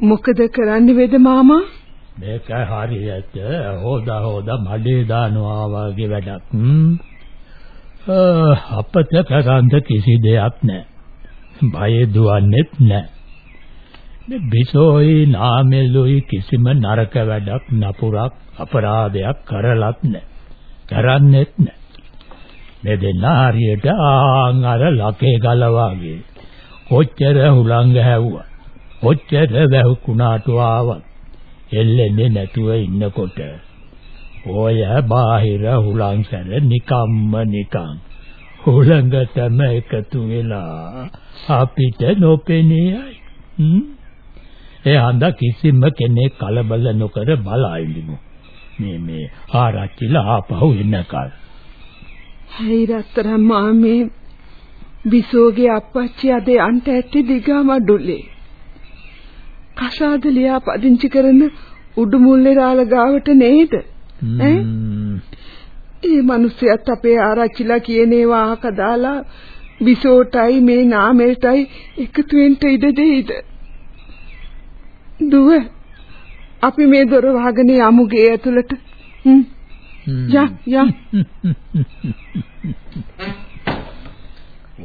මොකද කරන්නේ වේද මාමා? මේක හරියට හොදා හොදා මඩේ දානවා වගේ වැඩක්. අපත කරන්ද කිසි දෙයක් නැහැ. බය දුවන්නේත් නැහැ. මේ බිසෝයි නාමෙලුයි කිසිම නරක වැඩක් නපුරක් අපරාධයක් කරලත් නැහැ. කරන්නේත් නැහැ. මේ දෙන්නා හරියට ආන් අර ලකේ ගල වගේ කොච්චර හුලංග හැව්වා. කොච්චර වැහුකුණාට ආවත් එල්ලෙන්නේ නැතුව ඉන්නකොට ඔය බාහිර හුලංසර නිකම්ම නිකම් හුලඟටම එකතු වෙලා අපිට නොපෙනියයි ඒ හන්ද කිසිම කෙනෙක් කලබල නොකර බලා ඉඳිමු මේ මේ ආරච්චිලා ආපහු එන්නකල් හැයි රත්තරන් මාමේ. බිසෝගේ අප්පච්චි අද යන්ට ඇත්තේ දිගමඩුලේ කසාද ලියා පදිංචි කරන උඩුමුල්ලේ රාළ ගාවට නේද? ඈ? ඒ මිනිස්සයත් අපේ ආරච්චිලා කියන ඒවා අහක දාලා විසෝටයි මේ නාමෙල්ටයි එකතු වෙන්න ඉඩ දෙයිද? දුව අපි මේ දොර වහගෙන යමු ගේ ඇතුළට. හ්ම්. යා යා.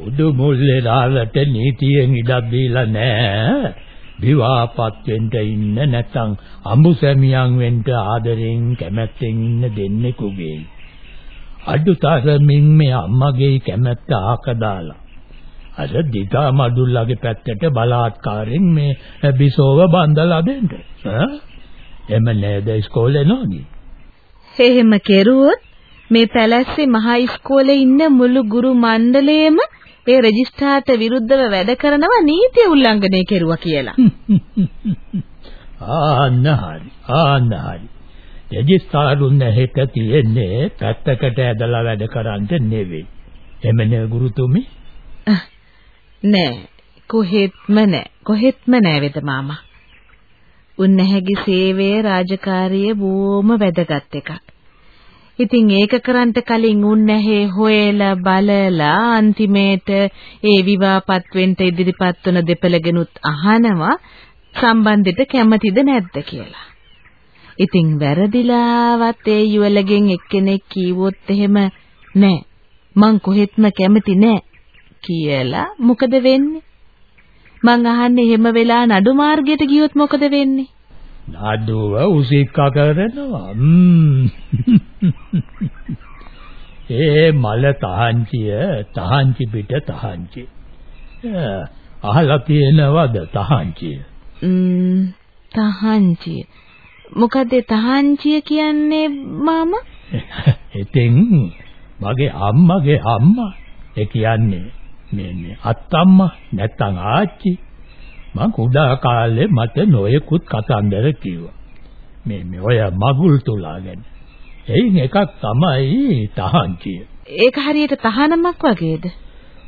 උඩුමුල්ලේ රාළට නීතියෙන් ඉඩක් දීලා නැහැ. විවාහපත් වෙන්න ඉන්න නැත්නම් අඹු සැමියන් වෙන්න ආදරෙන් කැමැත්තෙන් ඉන්න දෙන්නෙකුගේ. අඩුතරමින් මේ අම්මගේ කැමැත්ත ආක දාලා. අර දිගා මඩුල්ලගේ පැත්තට බලාත්කාරයෙන් මේ බිසෝව බඳලා දෙන්න. ඈ? එම නේද ඉස්කෝලේ නෝනි? එහෙම කෙරුවොත් මේ පැලැස්සේ මහා ඉස්කෝලේ ඉන්න මුළු ගුරු මණ්ඩලයේම ඒ රෙජිස්ට්‍රාර්ට විරුද්ධව වැඩ කරනවා නීතිය උල්ලංඝනය කෙරුවා කියලා. ආන්න හරි. ආන්න හරි. රෙජිස්ට්‍රාරුන් නැහෙට තියෙන්නේ පැත්තකට ඇදලා වැඩ කරන්න නෙවෙයි. එමනේ ගුරුතුමි? නෑ. කොහෙත්ම නෑ. කොහෙත්ම නෑ වෙද මාමා. උන්නැහැගේ සේවය රාජකාරිය බොහොම වැදගත් එකක්. ඉතින් ඒක කරන්ට කලින් උන්නැහේ හොයලා බලලා අන්තිමේට ඒ විවාහපත් වෙන්න ඉදිරිපත් වන දෙපළගෙනුත් අහනවා සම්බන්ධෙට කැමතිද නැද්ද කියලා. ඉතින් වැරදිලාවත් ඒ යුවලගෙන් එක්කෙනෙක් කීවොත් එහෙම නෑ මං කොහෙත්ම කැමති නෑ කියලා මොකද වෙන්නේ? මං අහන්නේ එහෙම වෙලා නඩු මාර්ගයට ගියොත් මොකද වෙන්නේ? නඩුව උසික්කා කරනවා. ඒ මල තහංචිය තහංචි පිට තහංචි. අහලා තියෙනවද තහංචිය? ම්ම් තහංචිය. මොකද තහංචිය කියන්නේ මාම? ඉතින් මගේ අම්මගේ අම්මා ඒ කියන්නේ මේ මේ අත්තම්මා නැත්තම් ආච්චි මං කුඩා කාලේ මට නොයෙකුත් කතන්දර කිව්වා. මේ මේ ඔය මගුල් තුලා ගැන. එයින් එකක් තමයි තහංචිය. ඒක හරියට තහනමක් වගේද?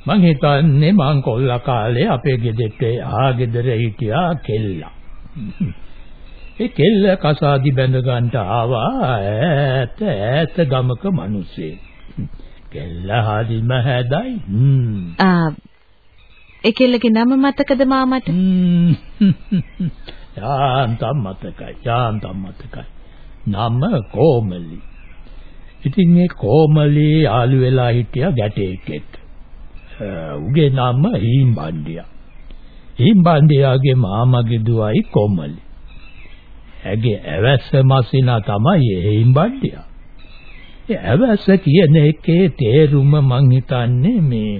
මං හිතන්නේ මං කොල්ලා කාලේ අපේ ගෙදරට ආ ගෙදර හිටියා කෙල්ලා. ඒ කෙල්ල කසාදි බැඳ ගන්නට ආවා ඈත ඈත ගමක මිනිස්සේ. කෙල්ල හරිම හැදයි. ආ ඒ කෙල්ලගේ නම මතකද මාමට? යාන්තම් මතකයි. යාන්තම් මතකයි. නම කොමලි. ඉතින් මේ කොමලි ආලු වෙලා හිටියා ගැටේකෙක්. උගේ නම හීම්බණ්ඩියා. හීම්බණ්ඩියාගේ මාමගේ දුවයි කොමලි. ඇගේ ඇවැස්ස මසිනා තමයි හීම්බණ්ඩියා. ඒ ඇවැස්ස කියන එකේ තේරුම මං හිතන්නේ මේ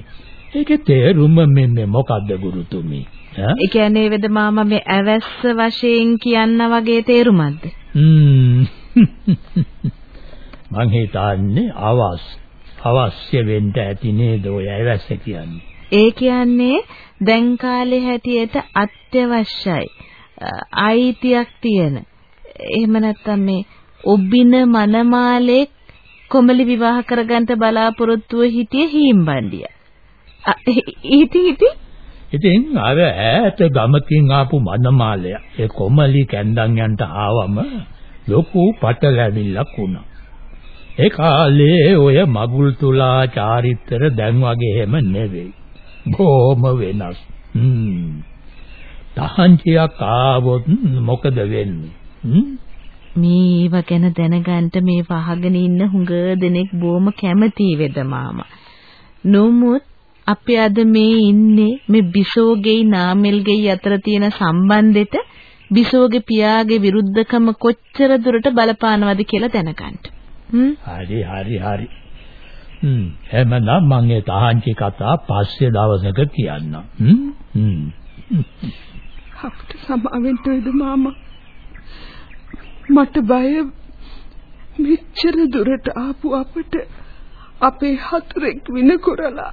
ඒකේ තේරුම මෙන්න මොකද්ද ගුරුතුමි? ඒ කියන්නේ වේද මාමා මේ ඇවැස්ස වශයෙන් කියන්න වගේ තේරුමක්ද? හ්ම්. මං හිතන්නේ අවස් අවශ්‍ය වෙන්න ඇති නේද ඔය ඇවැස්ස කියන්නේ. ඒ කියන්නේ දැන් කාලේ හැටියට අත්‍යවශ්‍යයි. අයිතියක් තියෙන. එහෙම නැත්නම් මේ ඔබින මනමාලේ කොමලි විවාහ කරගන්න බලාපොරොත්තුව හිටියේ හීම්බණ්ඩිය. ඉතින් ඉතින් ඉතින් අර ඈත ගමකින් ආපු මනමාලය ඒ කොමලි කැන්දන් යන්ට ආවම ලොකු පටලැවිල්ලක් වුණා. ඒ කාලේ ඔය මගුල් තුලා චාරිත්‍ර දැන් වගේ එහෙම නෙවෙයි. බොහොම වෙනස්. හ්ම්. තහංචියක් ආවොත් මොකද වෙන්නේ? හ්ම්. මේව ගැන දැනගන්න මේ වහගෙන ඉන්න හුඟ දෙනෙක් බොහොම කැමති වෙද මාමා. නමුත් අපි අද මේ ඉන්නේ මේ බිසෝගේ නාමල්ගේ අතර තියෙන සම්බන්ධෙට බිසෝගේ පියාගේ විරුද්ධකම කොච්චර දුරට බලපානවද කියලා දැනගන්න. හරි හරි හරි. හ්ම් එහෙමනම් මම ඒ තහංචි කතා පස්සේ දවසක කියන්නම්. හ්ම් හ්ම්. අපිට සමාවෙන්න වෙද මාමා? මට බය මෙච්චර දුරට ආපු අපට අපේ හතුරෙක් වින කරලා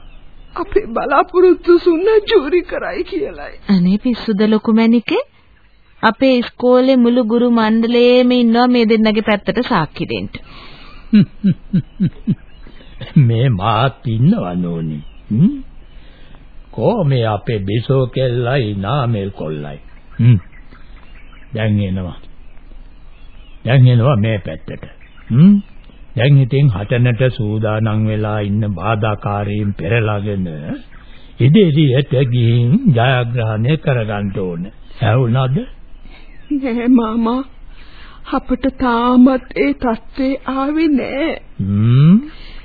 අපේ බලාපොරොත්තු සුන්න චෝරි කරයි කියලයි. අනේ පිස්සුද ලොකු මැනිකේ? අපේ ඉස්කෝලේ මුළු ගුරු මණ්ඩලයේම ඉන්නවා මේ දෙන්නගේ පැත්තට සාක්ෂි දෙන්න. මේ මාත් ඉන්නවනෝනි. හ්ම්. කොහොමේ අපේ බිසෝ කෙල්ලයි නාමල් කොල්ලයි. හ්ම්. දැන් එනවා. දැන් එනවා මේ පැත්තට. හ්ම්. දැන් ඉතින් හටනට සූදානම් වෙලා ඉන්න බාධාකාරීන් පෙරලාගෙන ඉදිරියට ගිහින් ජයග්‍රහණය කරගන්න ඕන. ඇහුණාද? නෑ මාමා. අපිට තාමත් ඒ තත්ත්වේ ආවේ නෑ.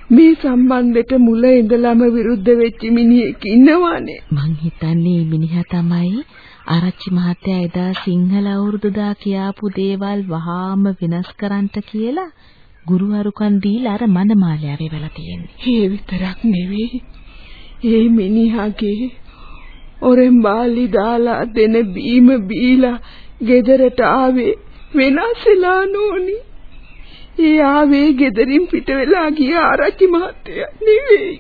මේ සම්බන්ධෙට මුල ඉඳලම විරුද්ධ වෙච්ච මිනිහෙක් ඉන්නවානේ. මං හිතන්නේ මිනිහා තමයි ආරච්චි මහත්තයා එදා සිංහල අවුරුදුදා කියාපු දේවල් වහාම වෙනස් කරන්නට කියලා ගුරු අරුකන් දීලා අර මනමාලයාවේ වෙලා තියෙන්නේ. ඒ විතරක් නෙවෙයි. ඒ මිනිහාගේ ඔරෙන් බාලි දාලා දෙන බීම බීලා ගෙදරට ආවේ වෙනස්ලා නෝනි. ඒ ආවේ ගෙදරින් පිට වෙලා ගිය ආරච්චි මහත්තයා නෙවෙයි.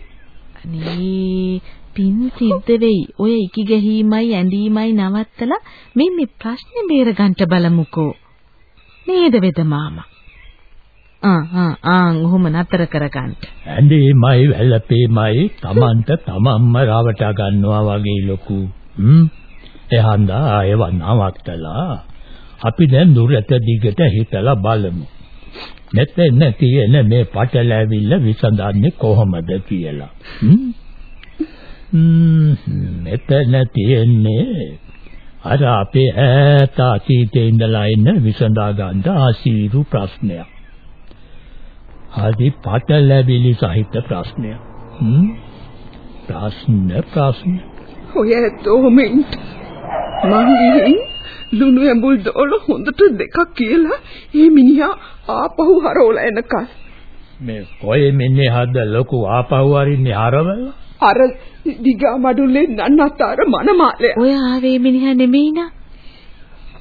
අනේ පින් සිද්ධ වෙයි. ඔය ඉකි ගැහිමයි ඇඳීමයි නවත්තලා මේ මේ ප්‍රශ්නේ බේරගන්න බලමුකෝ. නේද වෙද මාමා? ආ ආ ආ ඔහොම නතර කරගන්න. ඇඳීමයි වැළපීමයි Tamanට තමන්ම රවටා ගන්නවා වගේ ලොකු. හ්ම්. එහන්දා ඒව නවත්තලා අපි දැන් දුරට දිගට හිතලා බලමු. මෙතන තියෙන මේ පටලැවිල්ල විසඳන්නේ කොහොමද කියලා. හ්ම්. මෙතන තියෙන්නේ අර අපේ ඈත අතීතේ ඉඳලා එන විසඳා ගන්න ආසීරු ප්‍රශ්නයක්. හරි පටලැවිලි සහිත ප්‍රශ්නයක්. හ්ම් ප්‍රශ්න ප්‍රශ්න ඔය තෝමෙන්ට මං ගිහින් ලුණු ඇඹුල් දෝල හොඳට දෙකක් කියලා මේ මිනිහා ආපහු හරවලා එනකල්. මේ කොයි මිනිහද ලොකු ආපහු වරින්නේ හරවලා? අර දිගා මඩුල්ලේ නන්නතර මනමාලය. ඔය ආවේ මිනිහා නෙමෙයි නා.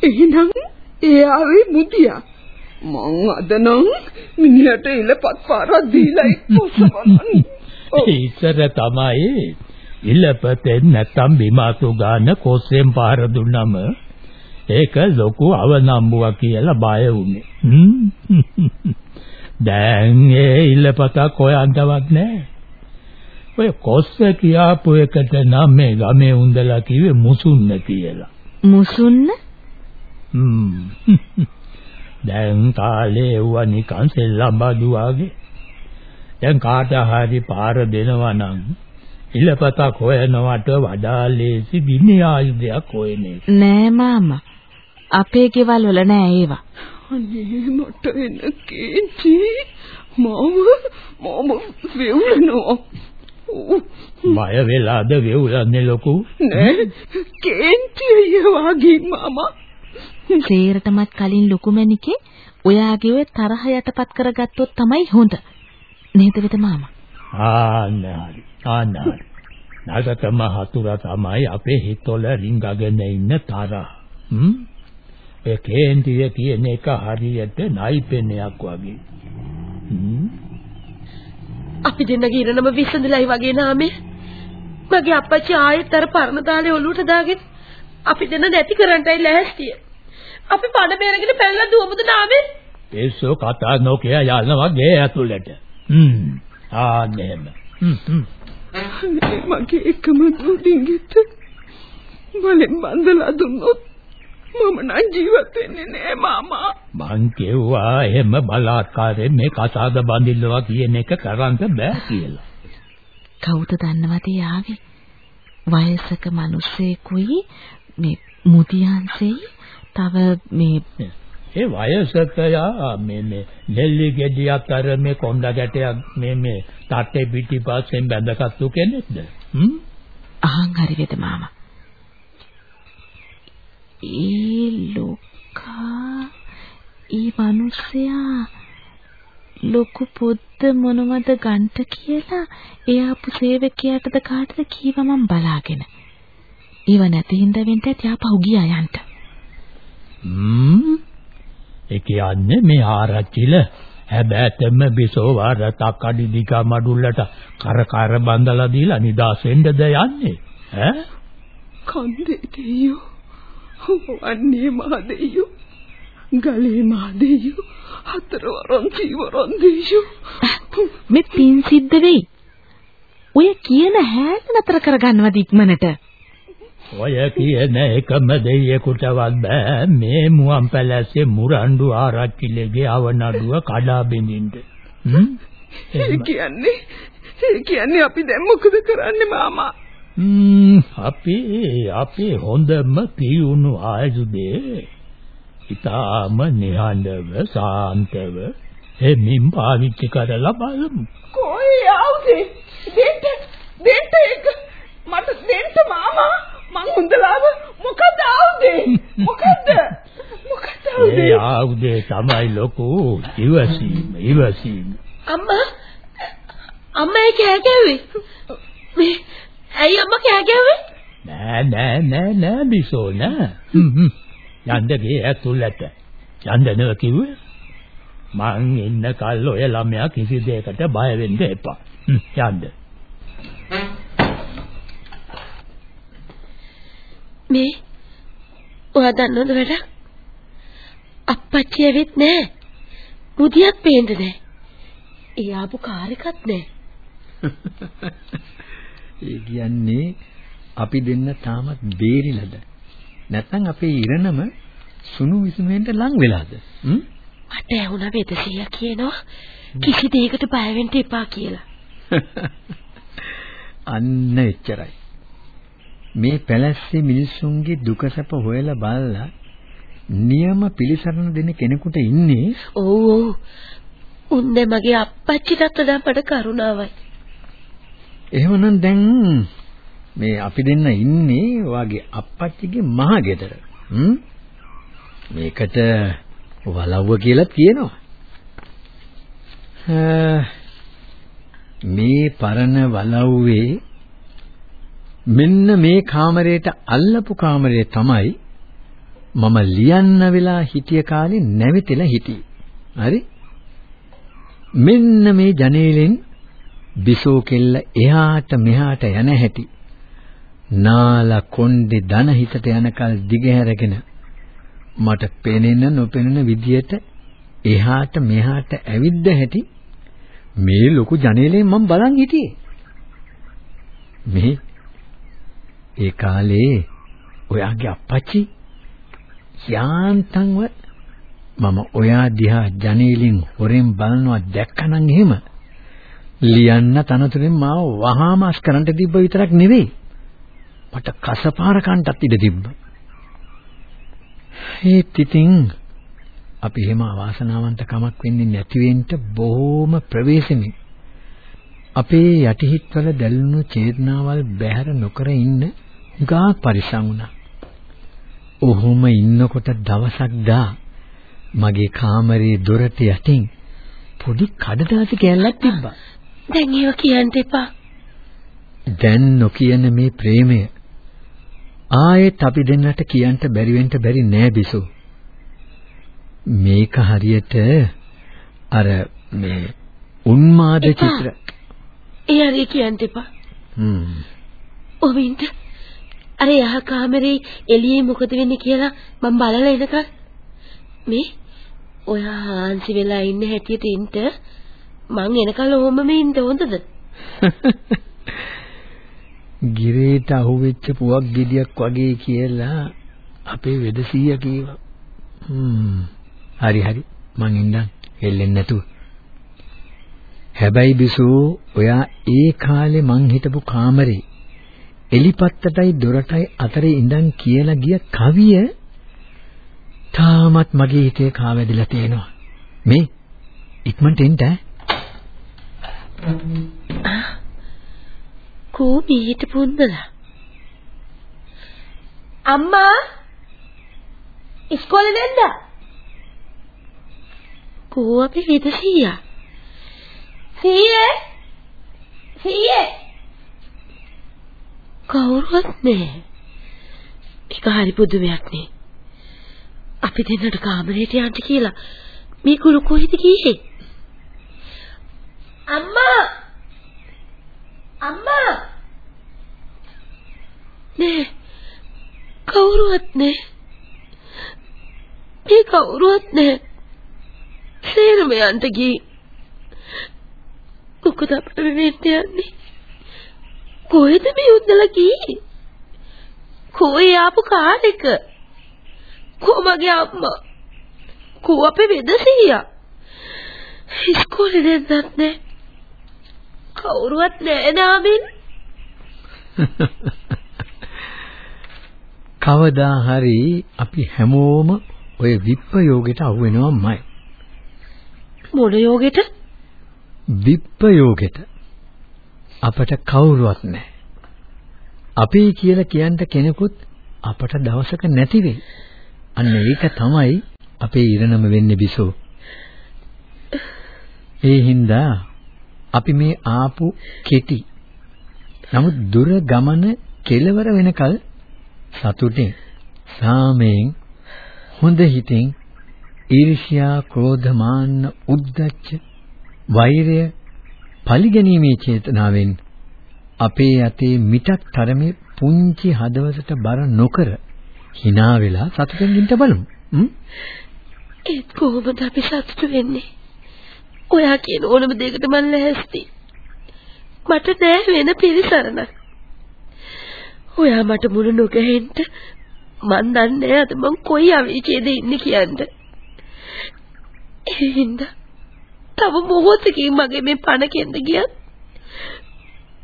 එහෙනම් ඒ ආවේ මුදියා. මං අද නම් මිනිහට ඉලපත් පාරක් දීලා ඉක්කොසවන්න. ඉස්සර තමයි ඉලපතෙන් නැත්තම් බිමාතු ගන්න කොස්සෙන් පාර දුන්නම ඒක ලොකු අවනම්බුවක් කියලා බය වුනේ. දැන් ඒ ඉලපතක් හොයන්නවත් නැහැ. ඔය කොස්ස කියාපු එකට නම් මේ ගමේ උන්දලා කිව්වේ මුසුන්න කියලා. මුසුන්න? හ්ම්. දැන් කාලේ එවුවා නිකන් සෙල්ලම් බඩු වගේ. දැන් කාට හරි පාර දෙනවා නම් ඉලපතක් හොයනවට වඩා ලේසි විනය ආයුධයක් හොයන්නේ. නෑ මාමා. අපේ ගෙවල් වල නෑ ඒවා. අනේ මට එන කේන්ති මම මම වෙවුලනවා. බය වෙලාද වෙවුලන්නේ ලොකු? නෑ කේන්ති වගේ මාමා. සේරටමත් කලින් ලොකුමැණිකේ ඔයාගේ ඔය තරහ යටපත් කරගත්තොත් තමයි හොඳ. නේද වෙත මාමා? ආන්න හරි. ආන්න හරි. නාගකම හතුරා තමයි අපේ හිතවල රිංගගෙන ඉන්න තරහ. හ්ම්? ඒ කේන්තිය කියන එක හරියට නයිපෙන්නයක් වගේ. හ්ම්? අපි දෙන්නගේ ඉරණම විසඳලයි වගේ නාමේ. මගේ අප්පච්චි ආයෙත් අර පරණ තාලේ ඔලුවට දාගෙන අපි දෙන්න නැති කරන්නයි ලෑස්තිය. අපි පණ බේරගෙන පැනලා දුවමුද නාමේ? පිස්සු කතා නොකිය යනවා ගේ ඇතුළට. හ්ම්. ආන්නේම. හ්ම් හ්ම්. මගේ එකම දූ ඩිංගිට බලෙන් බන්දලා දුන්නොත් මම නම් ජීවත් වෙන්නේ නෑ මාමා. මං කිව්වා එහෙම බලාත්කාරයෙන් මේ කසාද බඳින්නවා කියන එක කරන්න බෑ කියලා. කවුද දන්නවද යාවේ? වයසක මිනිස්සෙකුයි මේ මුදියන්සෙයි තව මේ ඒ වයසක යා මේ මේ නෙල්ලි ගෙඩියක් අර මේ කොණ්ඩ ගැටයක් මේ මේ තට්ටේ පිටිපස්සෙන් බැඳගත්තු කෙනෙක්ද? හ්ම්? අහන් හරි වේද මාමා. ඒ ලෝකා ඒ මිනිස්සයා ලොකු පොද්ද මොනවද ගන්ට කියලා එයාපු සේවකයාටද කාටද කීව මම බලාගෙන. ඒව නැති හින්දා වෙන්න ඇති ආපහු ගියා යන්න. හ්ම්? ඒ කියන්නේ මේ ආරච්චිල හැබැතෙම බිසෝ වරතක් අඩි දිග මඩුල්ලට කර කර බඳලා දීලා නිදාස් වෙන්නද යන්නේ ඈ කන්දේ දෙයියෝ. වන්නේ මහ දෙයියෝ. ගලේ මහ දෙයියෝ. හතරවරන් සීවරන් දෙයියෝ. මේ පින් සිද්ධ වෙයි. ඔය කියන හැට නතර කරගන්නවද ඉක්මනට? ඔය කියන එකම දෙයියෙකුටවත් බෑ මේ මුවන් පැලැස්සේ මුරණ්ඩු ආරච්චිලගේ අවනඩුව කඩා බින්දින්න හ්ම් ඒ කියන්නේ ඒ කියන්නේ අපි දැන් මොකද කරන්නේ මාමා? අපි අපි හොඳම පියුණු ආයුධේ ඊටාම නිහඬව සාන්තව එමින් පාවිච්චි කරලා බලමු කොයි ආවුදේ? දෙන්න දෙන්න එක මට දෙන්න මාමා මං හොඳලාව මොකද ආවුදේ? මොකද? මොකද ඒ ආවුදේ? තමයි ලොකු ඉවසීම ඉවසීම අම්මා අම්මා ඒ කෑ ගැව්වේ. මේ ඇයි අම්මා කෑ ගැව්වේ? නෑ නෑ නෑ නෑ බිසෝ නෑ හ්ම් හ්ම් යන්න ගේ ඇතුළට යන්න නෑ කිව්වේ මං ඉන්න කල් ඔය ළමයා කිසි දෙයකට බය වෙන්න එපා හ්ම් යන්න මේ ඔයා දන්නවද වැඩ? අප්පච්චි ඇවිත් නෑ. මුදියක් පේන්නේ නෑ. ඒ ආපු කාර් එකත් නෑ. ඒ කියන්නේ අපි දෙන්න තාමත් බේරිලාද? නැත්නම් අපේ ඉරණම සුණු විසුණුවෙන්ට ලං වෙලාද? හ්ම්? මට ඇහුණා වෙදසියා කියනවා කිසි දෙයකට බය වෙන්න එපා කියලා. අන්න එච්චරයි. මේ පැලැස්සේ මිනිස්සුන්ගේ දුක සැප හොයලා බලලා නියම පිළිසරණ දෙන කෙනෙකුට ඉන්නේ ඔව් ඔව්. උන්නේ මගේ අප්පච්චිටත් වඩා මට කරුණාවයි. එහෙමනම් දැන් මේ අපි දෙන්න ඉන්නේ වාගේ අප්පච්චිගේ මහ ගෙදර. හ්ම්? මේකට වලව්ව කියලා කියනවා. මේ පරණ වලව්වේ මෙන්න මේ කාමරයට අල්ලපු කාමරය තමයි මම ලියන්න වෙලා හිටිය කාලේ නැවිතලා හිටියේ. හරි? මෙන්න මේ ජනේලෙන් බිසෝ කෙල්ල එහාට මෙහාට යන හැටි. නාලා කොණ්ඩේ දන හිතට යනකල් දිගහැරගෙන මට පෙනෙන නොපෙනෙන විදියට එහාට මෙහාට ඇවිද්ද හැටි මේ ලොකු ජනේලෙන් මම බලන් හිටියේ. මේ ඒ කාලේ ඔයාගේ අප්පච්චි යාන්තම්ව මම ඔයා දිහා ජනේලෙන් හොරෙන් බලනවා දැක්කනම් එහෙම ලියන්න තනතුරෙන් මාව වහාම අස් කරන්න තිබ්බ විතරක් නෙවෙයි මට කසපාර කන්ටත් ඉඩ තිබ්බා ඒත් ඉතින් අපි එහෙම අවාසනාවන්ත කමක් වෙන්නේ නැති වෙන්න බොහොම ප්‍රවේශමෙන් අපේ යටිහිත්වල දැල්ුණු චේතනාවල් බැහැර නොකර ඉන්න ගාක් පරිස්සම් වුණා. ඔහොම ඉන්නකොට දවසක් දා මගේ කාමරේ දොරට යටින් පොඩි කඩදාසි කෑල්ලක් තිබ්බා. දැන් ඒව කියන්න එපා. දැන් නොකියන මේ ප්‍රේමය ආයෙත් අපි දෙන්නට කියන්න බැරි වෙන්න බැරි නෑ බිසෝ. මේක හරියට අර මේ උන්මාද. චිත්‍ර ඒ හරිය කියන්න එපා. හ්ම් ඔවින්ට අර යහ කාමරේ එළියේ මොකද වෙන්නේ කියලා මම බලලා එනකල් මේ ඔයා හාන්සි වෙලා ඉන්න හැටියට ඉන්න මං එනකල් ඔහොමම ඉන්න හොඳද? ගිරේට අහුවෙච්ච පුවක් ගෙඩියක් වගේ කියලා අපේ වෙදසීයා කීවා. හ්ම්. හරි හරි. මං ඉන්නම්. හෙල්ලෙන්නේ නැතුව. හැබැයි බිසෝ ඔයා ඒ කාලේ මං හිටපු කාමරේ එලිපත්තටයි දොරටයි අතරේ ඉඳන් කියලා ගිය කවිය තාමත් මගේ හිතේ කාවැදිලා තියෙනවා. මේ ඉක්මනට එන්න ඈ. කෝ මීට පුන්දලා අම්මා ඉස්කෝලේ නැද්ද? කෝ අපි විද සීයා. සීයේ සීයේ කවුරුවත් නෑ. ඒක හරි පුදුමයක් නේ. අපි දෙන්නට කාමරේට යන්න කියලා මේ කුළු කොහෙද ගියේ? අම්මා! අම්මා! නේ කවුරුවත් නෑ. මේ කවුරුවත් නෑ. සේරම යන්න ගියේ මොකද අපිට වෙන්න යන්නේ? කොහෙද මේ උන්දලා ගියේ කොහේ ආපු කාර් එක? කෝ මගේ අම්මා? කෝ අපේ වෙදසියා ඉස්කෝලේ දෙන්නත් නෑ. කවුරුවත් නෑ නාමින් කවදා හරි අපි හැමෝම ඔය විප්පයෝගෙට අහු වෙනවමයි. මොන යෝගෙට? විප්පයෝගෙට. අපට කවුරුවත් නැහැ. අපි කියලා කියන්න කෙනෙකුත් අපට දවසක නැති වෙයි. අන්න ඒක තමයි අපේ ඉරණම වෙන්නේ බිසෝ. ඒ හින්දා අපි මේ ආපු කෙටි නමුත් දුර ගමන කෙලවර වෙනකල් සතුටින් සාමයෙන් හොඳ හිතින් ඊර්ෂ්‍යා ක්‍රෝධ මාන්න උද්ධච්ච වෛරය පරිගැනීමේ චේතනාවෙන් අපේ අතේ මිටක් තරමේ පුංචි හදවතට බර නොකර hina වෙලා සතුටින් ඉන්න බලමු. ඒත් කොහොමද අපි සතුට වෙන්නේ? ඔයා කියන ඕනම දෙයකට මම ලැහැස්ති. මට නෑ වෙන පිළිසරණක්. ඔයා මට මුණ නොගැහෙන්න මන් දන්නේ අද මං කොයි අවීචයේද ඉන්නේ කියන්න. ඒ හින්දා තව මොහොතකින් මගේ මේ පණ කෙන්ද ගියත්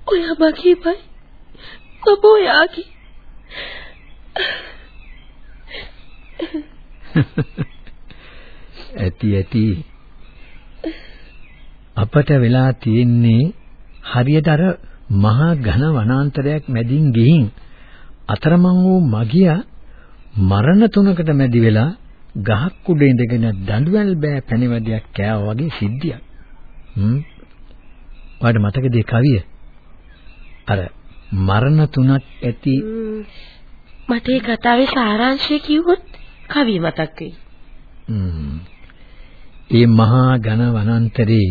ඔයා මගේමයි ඔබ ඔයාගේ ඇති ඇති අපට වෙලා තියෙන්නේ හරියට අර මහා ඝන වනාන්තරයක් මැදින් ගිහින් අතරමං වූ මගියා මරණ තුනකට මැදි වෙලා ගහක් උඩ ඉඳගෙන දඬුවල් බෑ පැණිවැදයක් කෑවා වගේ සිද්ධියක්. හ්ම්. ඔයාලට මතකද ඒ කවිය? අර මරණ තුනක් ඇති මට ඒ කතාවේ සාරාංශය කිව්වොත් කවිය මතක් වෙයි. හ්ම්. ඒ මහා ඝන වනාන්තරේ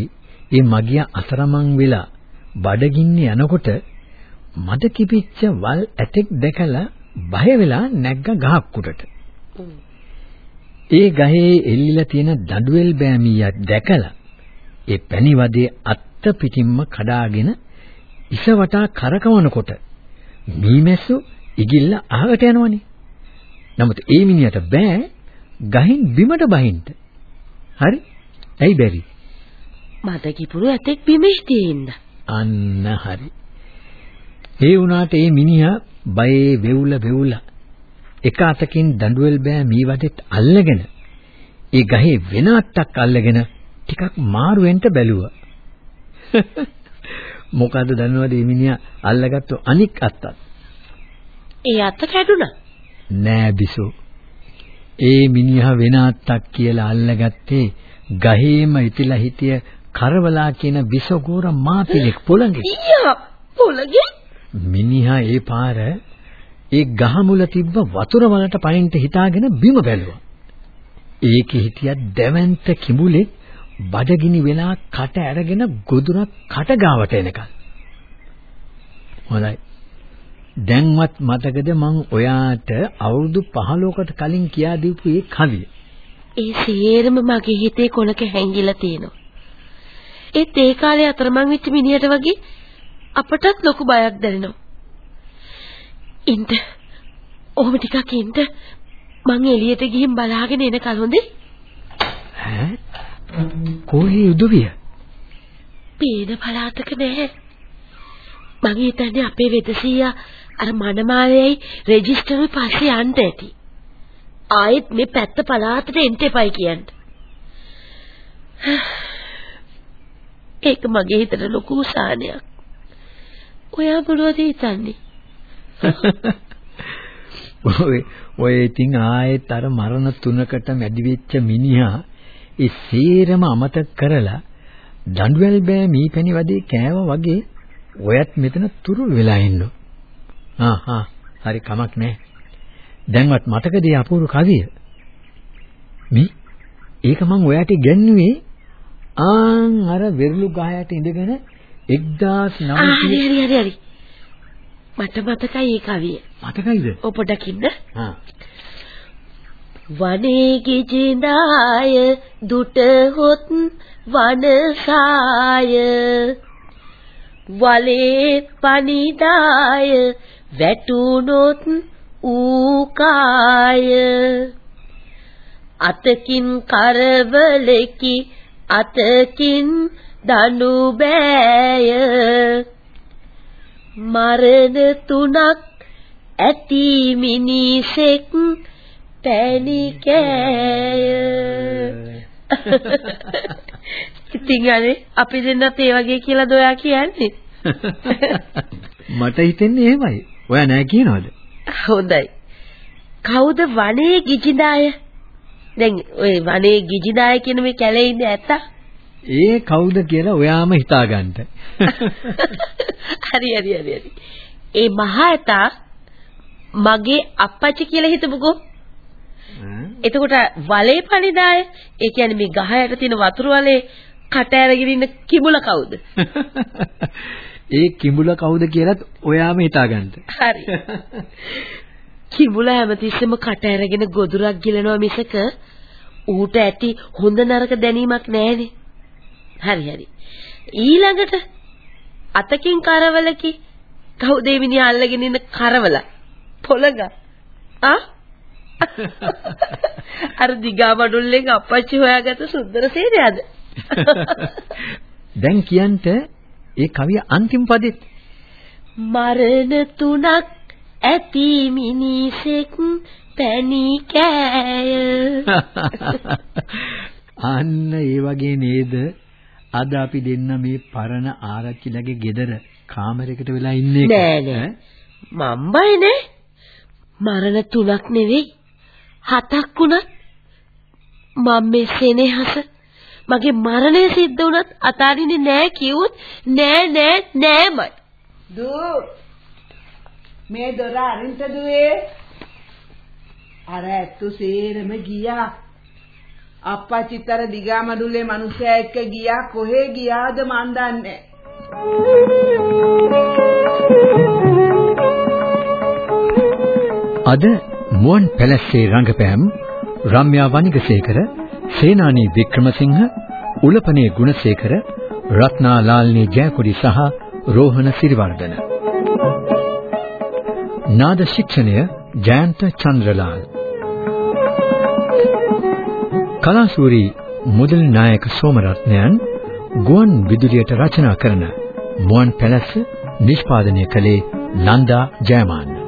ඒ මගියා අතරමං වෙලා බඩගින්නේ යනකොට මද කිපිච්ච වල් ඇතෙක් දැකලා බය වෙලා නැග්ග ගහක් උඩට. ඒ ගහේ එල්ලිලා තියෙන දඩුවෙල් බෑමියක් දැකලා ඒ පැණි වදේ අත්ත පිටින්ම කඩාගෙන ඉස වටා කරකවනකොට මීමැස්සු ඉගිල්ල අහකට යනවනේ. නමුත් ඒ මිනිහට බෑ ගහින් බිමට බහින්න. හරි? ඇයි බැරි? මට කිපුරු ඇතෙක් බිම හිටින්න. අන්න හරි. ඒ වුණාට ඒ මිනිහා බයේ වෙවුල වෙවුල එක අතකින් දඬුවල් බෑ මී වටෙත් අල්ලගෙන ඒ ගහේ වෙන අත්තක් අල්ලගෙන ටිකක් මාරුවෙන්ට බැලුවා. මොකද්ද දන්නවද මේ මිනිහා අල්ලගත්තු අනික් අත්තත්? ඒ අත්ත කැඩුනා. නෑ බිසෝ. ඒ මිනිහා වෙන අත්තක් කියලා අල්ලගත්තේ ගහේම ඉතිලා හිටිය කරවලා කියන විසගෝර මාපිලෙක් පොළඟේ. ඊයා පොළඟේ? මිනිහා ඒ පාර ඒ ගහ මුල තිබ්බ වතුර වලට පයින්ට හිතාගෙන බිම බැලුවා. ඒකේ හිටිය දැවැන්ත කිඹුලේ බඩගිනි වෙලා කට ඇරගෙන ගොදුරක් කට ගාවට එනකල්. හොඳයි. දැන්වත් මතකද මං ඔයාට අවුරුදු 15කට කලින් කියා දීපු ඒ කවිය? ඒ සියරම මගේ හිතේ කොනක හැංගිලා තියෙනවා. ඒත් ඒ කාලේ අතරමං වෙච්ච මිනිහට වගේ අපටත් ලොකු බයක් දැනෙනවා. ඉන්න. ඔහොම ටිකක් ඉන්න. මං එළියට ගිහින් බලාගෙන එන කලොඳේ. ඈ? කොහේ උදවිය? පේන පළාතක නැහැ. මං හිතන්නේ අපේ වෙදසියා අර මනමාලයයි රෙජිස්ටර් පස්සේ යන්න ඇති. ආයෙත් මේ පැත්ත පළාතට එන්න එපයි කියන්න. ඒක මගේ හිතට ලොකු සානයක්. ඔයා මොනවද හිතන්නේ? ඔය ඔය ඉතින් ආයෙත් අර මරණ තුනකට මැදි වෙච්ච මිනිහා ඒ සේරම අමතක කරලා දඬුවල් බෑ මීපැණි වදේ කෑවා වගේ ඔයත් මෙතන තුරුල් වෙලා ඉන්නෝ. ආ ආ හරි කමක් නැහැ. දැන්වත් මතකද ඒ අපූර්ව කවිය? මේ ඒක මං ඔයාට ඉගැන්නුවේ ආන් අර වෙරළු ගහයට ඉඳගෙන 1900 හරි හරි හරි හරි. මට මතකයි ඒ කවිය. මතකයිද? ඔය පොඩ්ඩක් ඉන්න. ආ වනේ කිජිනාය දුට හොත් වනසාය වලේ පනිදාය වැටුනොත් ඌකාය අතකින් කරවලෙකි අතකින් දනු බෑය. මරණ තුනක් ඇති මිනිසෙක් පැණි කෑය. ඉතින් අනේ අපි දෙන්නත් ඒ වගේ කියලා දොයා කියන්නේ? මට හිතෙන්නේ එහෙමයි. ඔයා නෑ කියනවද? හොඳයි. කවුද වනේ ගිජිදාය දැන් ඔය වනේ ගිජිදාය කියන මේ කැලේ ඉන්නේ ඇත්ත ඒ කවුද කියලා ඔයාම හිතාගන්න. හරි හරි හරි හරි ඒ මහා ඇතා මගේ අප්පච්චි කියලා හිතමුකෝ එතකොට වලේ පණිදාය ඒ කියන්නේ මේ ගහ යට තියෙන වතුර වලේ කට ඇරගෙන ඉන්න කිඹුල කවුද? ඒ කිඹුල කවුද කියලාත් ඔයාම හිතාගන්න. හරි. කිඹුල හැමතිස්සෙම කට ඇරගෙන ගොදුරක් ගිලනවා මිසක ඌට ඇති හොඳ නරක දැනීමක් නැහැනේ. හරි හරි. ඊළඟට අතකින් කරවලකි කවුද මේ අල්ලගෙන ඉන්න කරවල? පොළඟ. ආ අර දිගා මඩුල්ලෙන් අපච්චි හොයාගත්ත සුන්දර සේනයද? දැන් කියන්ට ඒ කවිය අන්තිම පදෙත් මරණ තුනක් ඇති මිනිසෙක් පැණි කෑය. අන්න ඒ වගේ නේද? අද අපි දෙන්න මේ පරණ ආරච්චිලගේ ගෙදර කාමරයකට වෙලා ඉන්නේ නෑ නෑ. මම් බය නෑ. මරණ තුනක් නෙවෙයි හතක් වුණත් මම මේ සෙනෙහස මගේ මරණය සිද්ධ වුණත් අතාරින්නේ නෑ කිව්වොත් නෑ නෑ නෑමයි. දූ මේ දොර අරින්ට දුවේ? අර ඇත්තු සේරම ගියා. අප්පච්චිතර දිගාමඩුල්ලේ මිනිස්සයා එක්ක ගියා. කොහේ ගියාද මන් දන්නේ? අද මුවන් පැලස්සේ රංගපෑම් රම්‍යා වනිගසේකර සේනානී වික්‍රමසිංහ උලපනේ ගුණසේකර රත්නා ලාල්නී ජයකොඩි සහ රෝහණ සිරිවර්ධන. නාද ශික්ෂණය ජයන්ත චන්ද්‍රලාල්. කලාසූරි මුදල් නායක සෝමරත්නයන් ගුවන් විදුලියට රචනා කරන මුවන් පැලස්ස නිෂ්පාදනය කළේ නන්දා ජයමාන්න.